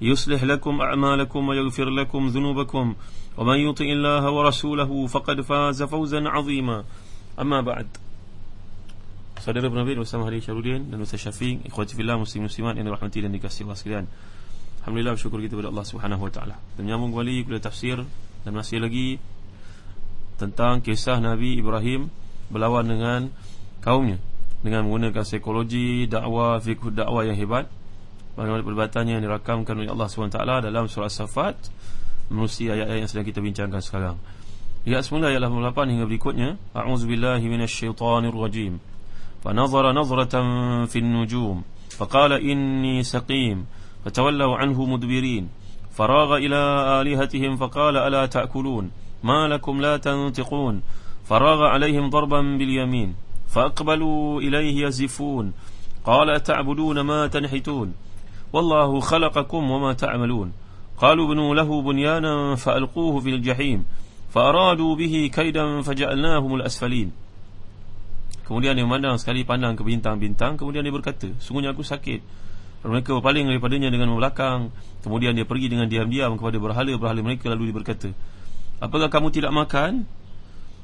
يصلح لكم أعمالكم ويغفر لكم ذنوبكم ومن يطع الله ورسوله فقد فاز فوزا عظيما أما بعد Saudara penerbit bersama Hari Syarudin dan Ustaz Syafiq Ikhwati Fillah Muslim Muslimat yang dirahmati dan dikasihi Allah sekalian Alhamdulillah bersyukur kita kepada Allah Subhanahu Wa Taala. Dan menyambung kembali kepada tafsir Dan masih lagi Tentang kisah Nabi Ibrahim Berlawan dengan kaumnya Dengan menggunakan psikologi, dakwah, fiqh dakwah yang hebat Bagaimana perbuatannya yang dirakamkan oleh Allah SWT dalam surah Safat Menusi ayat-ayat yang sedang kita bincangkan sekarang. Ayat semula ayat 88 hingga berikutnya. A'udzubillahi minasyaitanirrajim Fanazara nazratan fin nujum. Faqala inni saqim. Fatawallahu anhu mudbirin. Faraga ila alihatihim faqala ala ta'kulun. Ma lakum la tantiqun. Faraga alaihim darban bil yamin. Faqbalu ilaihi yazifun. Qala ta'buduna ma tanhitun والله خلقكم وما تعملون قالوا بنوا له بنيانا فألقوه في الجحيم فأرادوا به كيدا فجعلناهم الأسفلين Kemudian dia memandang sekali pandang ke bintang-bintang Kemudian dia berkata Sungguhnya aku sakit Mereka berpaling daripadanya dengan membelakang Kemudian dia pergi dengan diam-diam kepada berhala-berhala mereka Lalu dia berkata Apakah kamu tidak makan?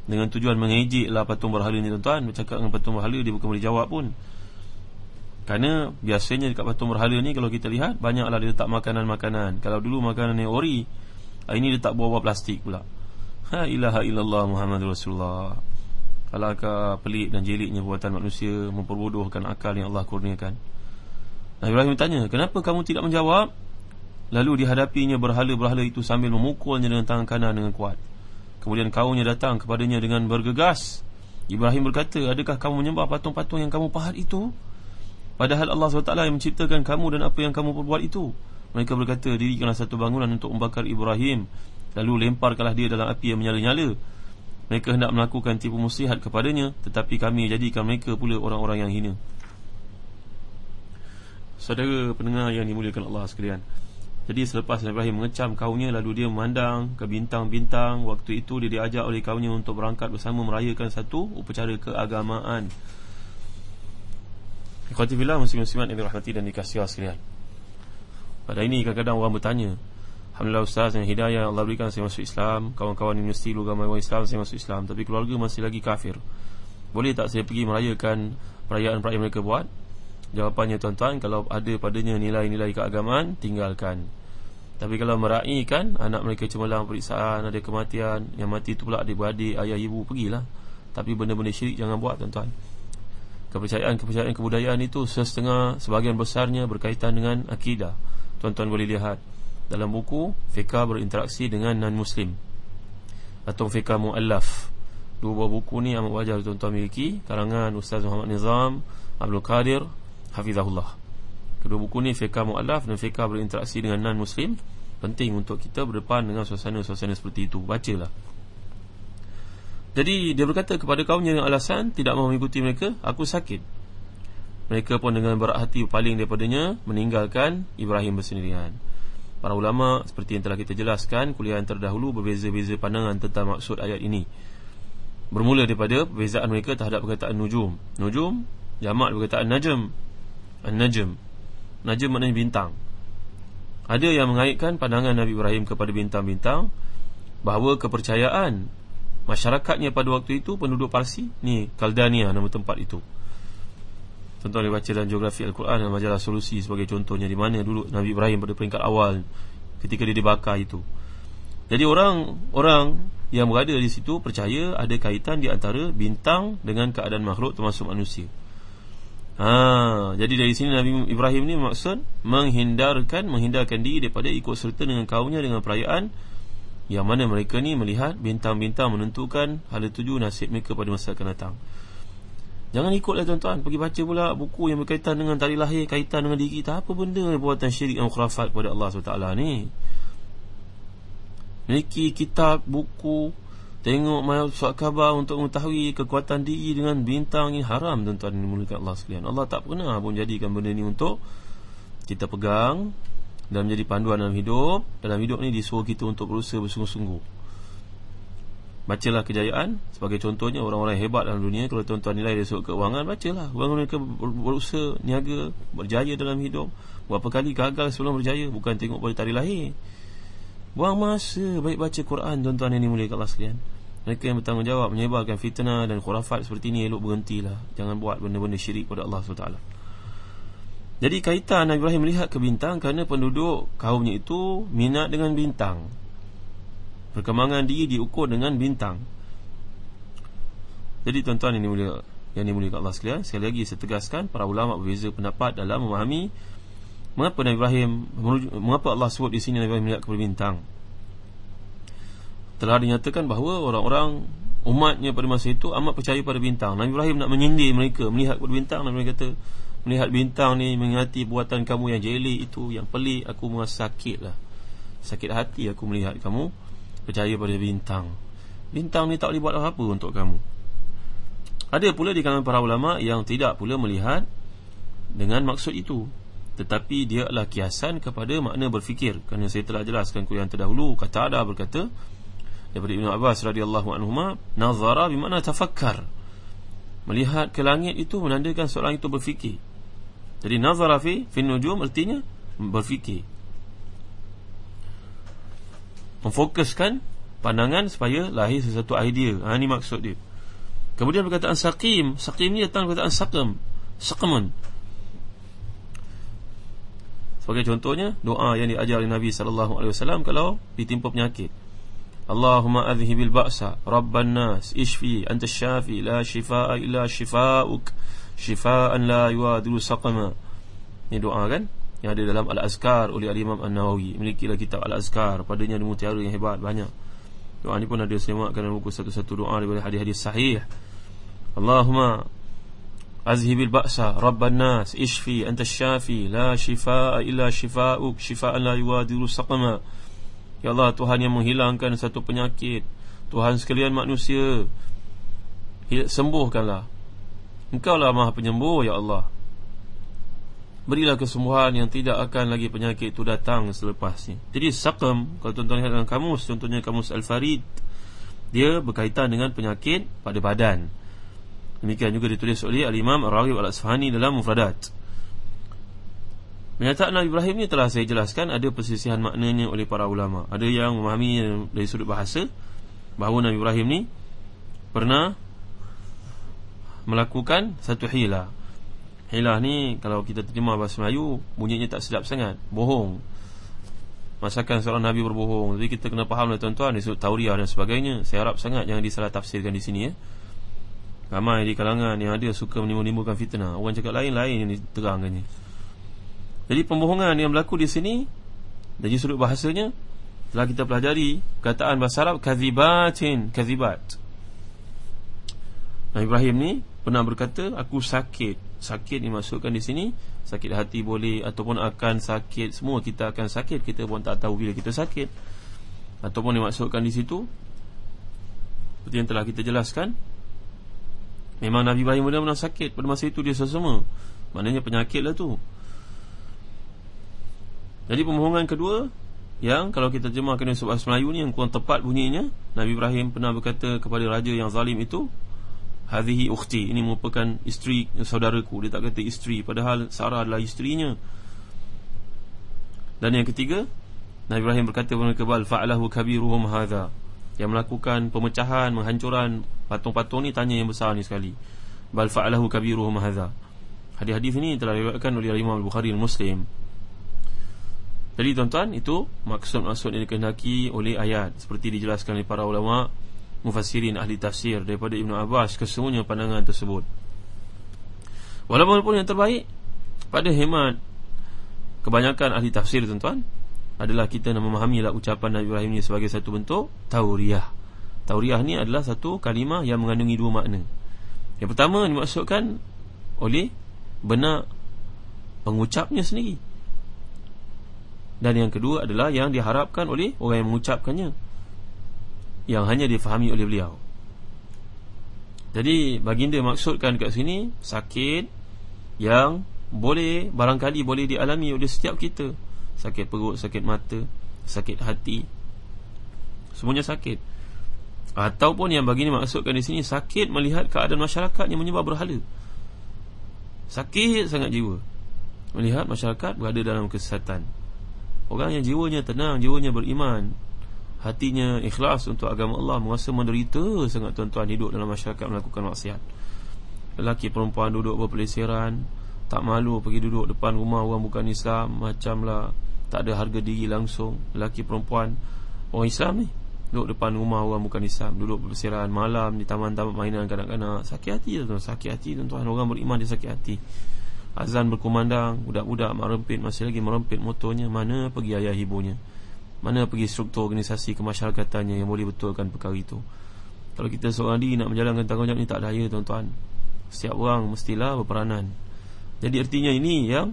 Dengan tujuan mengejeklah patung berhala ini tuan-tuan Bercakap dengan patung berhala Dia bukan boleh jawab pun Kerana biasanya dekat patung berhala ni Kalau kita lihat Banyaklah dia letak makanan-makanan. Kalau dulu makanan ni ori Ini letak buah-buah plastik pula. Ha ilaha illallah Muhammad Rasulullah. Alangkah pelik dan jeliknya buatan manusia Memperbodohkan akal yang Allah kurniakan. Nabi Ibrahim tanya Kenapa kamu tidak menjawab? Lalu dihadapinya berhala-berhala itu Sambil memukulnya dengan tangan kanan dengan kuat. Kemudian kaumnya datang kepadanya dengan bergegas. Ibrahim berkata Adakah kamu menyembah patung-patung yang kamu pahat itu Padahal Allah SWT yang menciptakan kamu dan apa yang kamu perbuat itu. Mereka berkata dirikanlah satu bangunan untuk membakar Ibrahim. Lalu lemparkanlah dia dalam api yang menyala-nyala. Mereka hendak melakukan tipu muslihat kepadanya Tetapi kami jadikan mereka pula orang-orang yang hina. Saudara pendengar yang dimuliakan Allah sekalian. Jadi selepas Ibrahim mengecam kaumnya Lalu dia memandang ke bintang-bintang Waktu itu dia diajak oleh kaumnya untuk berangkat bersama Merayakan satu upacara keagamaan Ikhwati fillah muslim-muslimat yang dirahmati dan dikasihi Allah sekalian. Pada ini kadang-kadang orang bertanya, Alhamdulillah ustaz yang hidayah Allah berikan saya masuk Islam, kawan-kawan universiti agama Islam saya masuk Islam, tapi keluarga masih lagi kafir. Boleh tak saya pergi merayakan perayaan-perayaan mereka buat? Jawapannya tuan-tuan, kalau ada padanya nilai-nilai keagamaan, tinggalkan. Tapi kalau meraihkan anak mereka cemerlang periksaan, ada kematian, yang mati itu pula adik-beradik, ayah ibu, pergilah. Tapi benda-benda syirik jangan buat tuan-tuan kepercayaan-kepercayaan kebudayaan itu setengah sebahagian besarnya berkaitan dengan akidah. Tuan-tuan boleh lihat dalam buku fiqh berinteraksi dengan non-muslim atau fiqh muallaf. Dua buah buku ni amat wajar tuan-tuan miliki karangan Ustaz Muhammad Nizam Abdul Qadir hafizahullah. Kedua buku ni fiqh muallaf dan fiqh berinteraksi dengan non-muslim penting untuk kita berdepan dengan suasana-suasana seperti itu. Bacalah. Jadi dia berkata kepada kaumnya dengan alasan Tidak mahu mengikuti mereka Aku sakit. Mereka pun dengan berat hati paling daripadanya Meninggalkan Ibrahim bersendirian. Para ulama seperti yang telah kita jelaskan Kuliah yang terdahulu berbeza-beza pandangan tentang maksud ayat ini. Bermula daripada perbezaan mereka terhadap perkataan nujum. Nujum, jamak perkataan najm. An-najm. Najm maknanya bintang. Ada yang mengaitkan pandangan Nabi Ibrahim kepada bintang-bintang Bahawa kepercayaan Masyarakatnya pada waktu itu penduduk Parsi Ni Kaldania nama tempat itu Tuan-tuan boleh baca dalam geografi Al-Quran Dan majalah solusi sebagai contohnya Di mana dulu Nabi Ibrahim pada peringkat awal Ketika dia dibakar itu Jadi orang Orang yang berada di situ percaya ada kaitan di antara bintang dengan keadaan makhluk termasuk manusia. Ha, jadi dari sini Nabi Ibrahim ni maksud menghindarkan menghindarkan diri daripada ikut serta dengan kaumnya dengan perayaan yang mana mereka ni melihat bintang-bintang menentukan hala tuju nasib mereka pada masa akan datang. Jangan ikutlah tuan-tuan Pergi baca pula buku yang berkaitan dengan tarikh lahir Kaitan dengan diri kita. Apa benda buatan syirik dan khurafat kepada Allah SWT ni? Memiliki kitab, buku Tengok suat khabar untuk mengetahui kekuatan diri dengan bintang ini haram tuan-tuan Allah sekalian. Allah tak pernah pun jadikan benda ini untuk kita pegang dan menjadi panduan dalam hidup. Dalam hidup ni disuruh kita untuk berusaha bersungguh-sungguh. Bacalah kejayaan Sebagai contohnya orang-orang hebat dalam dunia. Kalau tuan-tuan nilai dari sudut keuangan Bacalah. Orang mereka berusaha Niaga Berjaya dalam hidup. Berapa kali gagal sebelum berjaya Bukan tengok pada tarikh lahir. Buang masa Baik baca Quran Tuan-tuan yang dimulai kat sekalian. Mereka yang bertanggungjawab Menyebarkan fitnah dan khurafat Seperti ini elok berhentilah. Jangan buat benda-benda syirik pada Allah SWT Jadi kaitan Nabi Ibrahim melihat ke bintang Kerana penduduk kaumnya itu Minat dengan bintang. Perkembangan diri diukur dengan bintang. Jadi tuan-tuan ini mulia Yang dimulia Allah sekalian Sekali lagi saya tegaskan Para ulama berbeza pendapat dalam memahami Mengapa Nabi Ibrahim Mengapa Allah sebut di sini Nabi Ibrahim melihat kepada bintang. Telah dinyatakan bahawa orang-orang Umatnya pada masa itu amat percaya pada bintang. Nabi Ibrahim nak menyindir mereka Melihat kepada bintang Nabi Ibrahim kata Melihat bintang ni Mengingati buatan kamu yang jeli itu Yang pelik Aku merasa sakit lah. Sakit hati aku melihat kamu percaya pada bintang. Bintang ni tak boleh buat apa-apa untuk kamu. Ada pula di kalangan para ulama Yang tidak pula melihat Dengan maksud itu. Tetapi dia adalah kiasan kepada makna berfikir. Kerana saya telah jelaskan kuliah terdahulu Kata ada berkata Daripada Ibn Abbas radhiyallahu anhu Nazara bermakna tafakkar. Melihat ke langit itu menandakan seorang itu berfikir Jadi nazara fi Fin nujum artinya berfikir memfokuskan pandangan supaya lahir sesuatu idea. Ha ni maksud dia. Kemudian perkataan saqim, saqim ni datang perkataan saqam, saqamun. Sebagai contohnya doa yang diajar oleh Nabi sallallahu alaihi wasallam kalau ditimpa penyakit. Allahumma adhhibil ba'sa rabban nas ishfi anta syafi la shifaa illa shifaa'uk shifaan la yuadilu saqama. Ini doa kan? yang ada dalam Al-Azkar oleh Al-Imam An-Nawawi. Memilikilah kitab Al-Azkar. Padanya ada mutiara yang hebat banyak. Doa ni pun ada semakkan dalam buku satu-satu doa daripada hadis-hadis sahih. Allahumma azhibil ba'sa rabban nas ishfi anta syafi la shifaa illa shifaa'uk shifaan la yuadiru saqama. Ya Allah Tuhan yang menghilangkan satu penyakit. Tuhan sekalian manusia Sembuhkanlah Engkau lah maha penyembuh Ya Allah. Berilah kesembuhan yang tidak akan lagi penyakit itu datang selepasnya. Jadi sakam Kalau tuan-tuan lihat dalam kamus Contohnya kamus Al-Farid Dia berkaitan dengan penyakit pada badan. Demikian juga ditulis oleh Al-Imam Ar-Raghib Al-Asfahani dalam Mufradat. Pernyataan Nabi Ibrahim ni telah saya jelaskan Ada persisihan maknanya oleh para ulama. Ada yang memahami dari sudut bahasa Bahawa Nabi Ibrahim ni Pernah Melakukan satu hilah. Hilah ni kalau kita terjemah bahasa Melayu Bunyinya tak sedap sangat. Bohong. Masakan seorang Nabi berbohong. Jadi kita kena faham lah tuan-tuan Disebut tauriah dan sebagainya. Saya harap sangat jangan disalah tafsirkan di sini ya. Ramai di kalangan yang ada Suka menimbulkan fitnah. Orang cakap lain-lain yang diterangkannya Jadi pembohongan yang berlaku di sini Dari sudut bahasanya Telah kita pelajari Kataan bahasa Arab Kazibatin Kazibat. Nabi Ibrahim ni pernah berkata Aku sakit. Sakit dimasukkan di sini sakit hati boleh ataupun akan sakit semua kita akan sakit kita pun tak tahu bila kita sakit. Ataupun dimasukkan di situ seperti yang telah kita jelaskan memang Nabi Ibrahim benar-benar sakit pada masa itu dia sesama. Maknanya penyakit lah tu. Jadi pembohongan kedua yang kalau kita jemahkan dengan bahasa Melayu ni yang kurang tepat bunyinya Nabi Ibrahim pernah berkata kepada raja yang zalim itu Hadhihi ukhti. Ini merupakan isteri saudaraku. Dia tak kata isteri. Padahal Sarah adalah isterinya. Dan yang ketiga Nabi Ibrahim berkata kepada mereka Bal fa'alahu kabiruhum hadha. Yang melakukan pemecahan Menghancuran patung-patung ni Tanya yang besar ni sekali. Bal fa'alahu kabiruhum hadha. Hadis-hadis ini telah diriwayatkan oleh Imam Al-Bukhari Al-Muslim Jadi tuan-tuan Itu maksud-maksud yang dikehendaki oleh ayat. Seperti dijelaskan oleh para ulama' mufassirin ahli tafsir daripada Ibnu Abbas kesemuanya pandangan tersebut. Walaupun yang terbaik pada hemat kebanyakan ahli tafsir tuan-tuan adalah kita nak memahami lah ucapan Nabi Ibrahim ini sebagai satu bentuk tauriah. Tauriah ni adalah satu kalimah yang mengandungi dua makna. Yang pertama dimaksudkan oleh benak pengucapnya sendiri. Dan yang kedua adalah yang diharapkan oleh orang yang mengucapkannya yang hanya difahami oleh beliau. Jadi baginda maksudkan kat sini sakit yang boleh barangkali boleh dialami oleh setiap kita. Sakit perut, sakit mata, sakit hati. Semuanya sakit. Ataupun yang baginda maksudkan di sini sakit melihat keadaan masyarakat yang menyebab berhala. Sakit sangat jiwa melihat masyarakat berada dalam kesesatan. Orang yang jiwanya tenang, jiwanya beriman, hatinya ikhlas untuk agama Allah merasa menderita sangat tuan-tuan hidup dalam masyarakat melakukan maksiat. Lelaki perempuan duduk berpelesiran tak malu pergi duduk depan rumah orang bukan Islam macamlah tak ada harga diri langsung. Lelaki perempuan orang Islam ni duduk depan rumah orang bukan Islam duduk berpelesiran malam di taman-taman mainan kanak-kanak. Sakit hati tuan-tuan sakit hati tuan-tuan. Orang beriman dia sakit hati. Azan berkumandang budak-budak merempit masih lagi merempit motornya mana pergi ayah ibunya mana pergi struktur organisasi kemasyarakatannya yang boleh betulkan perkara itu? Kalau kita seorang diri nak menjalankan tanggungjawab ini tak daya tuan-tuan. Setiap orang mestilah berperanan. Jadi artinya ini yang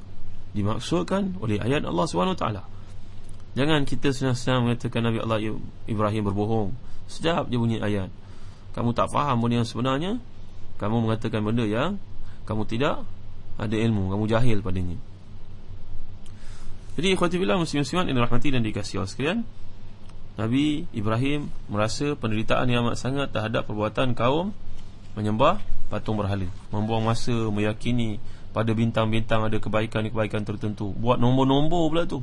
dimaksudkan oleh ayat Allah SWT Jangan kita senang-senang mengatakan Nabi Allah Ibrahim berbohong. Sejak dia bunyi ayat. Kamu tak faham benda yang sebenarnya Kamu mengatakan benda yang Kamu tidak ada ilmu Kamu jahil padanya jadi ikhwati billah muslim-muslimat yang dirahmati dan dikasihi Allah sekalian Nabi Ibrahim merasa penderitaan yang amat sangat terhadap perbuatan kaum Menyembah patung berhala. Membuang masa meyakini pada bintang-bintang ada kebaikan-kebaikan tertentu. Buat nombor-nombor pula tu.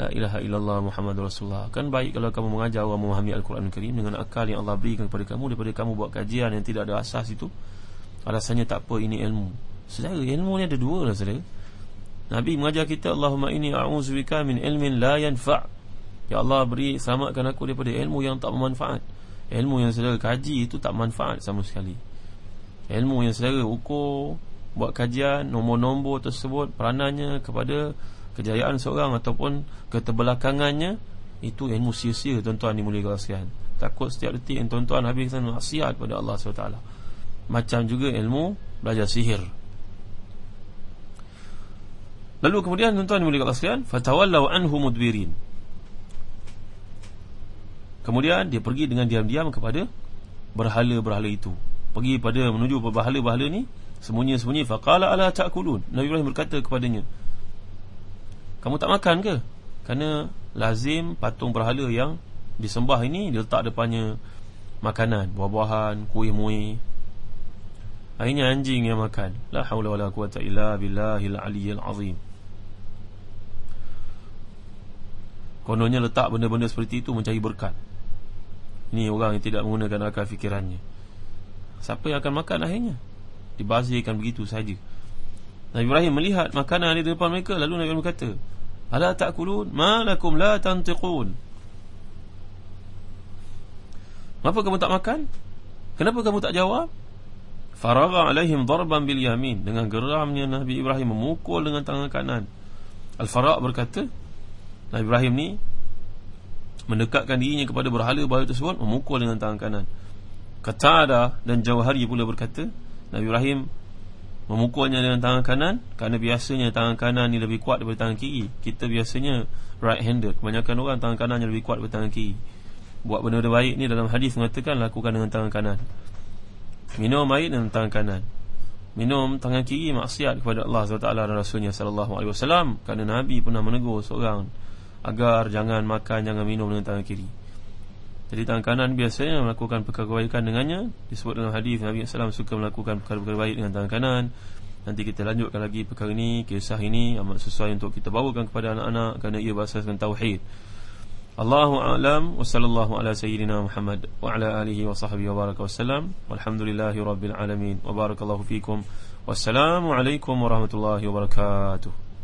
La ilaha illallah Muhammad Rasulullah. Kan baik kalau kamu mengajar orang memahami Al-Quran Al-Karim Dengan akal yang Allah berikan kepada kamu Daripada kamu buat kajian yang tidak ada asas itu. Alasannya tak apa ini ilmu. Secara ilmu ni ada dua lah saudara Nabi mengajar kita Allahumma inni a'udzubika min ilmin la yanfa' Ya Allah beri selamatkan aku daripada ilmu yang tak bermanfaat. Ilmu yang saudara kaji itu tak manfaat sama sekali. Ilmu yang saudara ukur Buat kajian nombor-nombor tersebut Peranannya kepada kejayaan seorang Ataupun keterbelakangannya Itu ilmu sia-sia tuan-tuan dimuliakan sekalian. Takut setiap detik yang tuan-tuan habiskan maksiat pada Allah SWT Macam juga ilmu belajar sihir Lalu kemudian tuan-tuan boleh kata sekalian, fatawallau anhu mudbirin. Kemudian dia pergi dengan diam-diam kepada berhala-berhala itu. Pergi pada menuju berhala-berhala ni, sembunyi-sembunyi faqala ala ta'kulun. Nabi Ibrahim berkata kepadanya, "Kamu tak makan ke?" Kerana lazim patung berhala yang disembah ini diletak depannya makanan, buah-buahan, kuih-muih. Akhirnya anjing yang makan. La haula wala quwata illa billahil aliyyil azim. Kononnya letak benda-benda seperti itu mencari berkat Ini orang yang tidak menggunakan akal fikirannya Siapa yang akan makan akhirnya Dibazirkan begitu saja. Nabi Ibrahim melihat makanan di depan mereka Lalu Nabi Ibrahim berkata Ala ta'kulun ma lakum la tantiqun Kenapa kamu tak makan? Kenapa kamu tak jawab? Faragha alaihim darban bil yamin Dengan geramnya Nabi Ibrahim memukul dengan tangan kanan Al-Faraq berkata Nabi Ibrahim ni mendekatkan dirinya kepada berhala-berhala tersebut memukul dengan tangan kanan. Qatada dan Jawhari pula berkata, Nabi Ibrahim memukulnya dengan tangan kanan kerana biasanya tangan kanan ni lebih kuat daripada tangan kiri. Kita biasanya right handed. Kebanyakan orang tangan kanannya lebih kuat daripada tangan kiri. Buat benda-benda baik ni dalam hadis mengatakan lakukan dengan tangan kanan. Minum air dengan tangan kanan. Minum tangan kiri maksiat kepada Allah SWT dan Rasulnya wasallam kerana Nabi pernah menegur seorang agar jangan makan jangan minum dengan tangan kiri. Jadi tangan kanan biasanya melakukan perkara kebaikan dengannya disebut dalam hadis Nabi SAW suka melakukan perkara-perkara baik dengan tangan kanan. Nanti kita lanjutkan lagi perkara ini, kisah ini amat sesuai untuk kita bawakan kepada anak-anak kerana ia berasaskan tauhid. Allahu a'lam wa sallallahu ala sayyidina Muhammad wa ala alihi wa sahbihi wa baraka wasallam. Walhamdulillahi rabbil alamin wa barakallahu fikum. Wassalamu alaikum warahmatullahi wabarakatuh.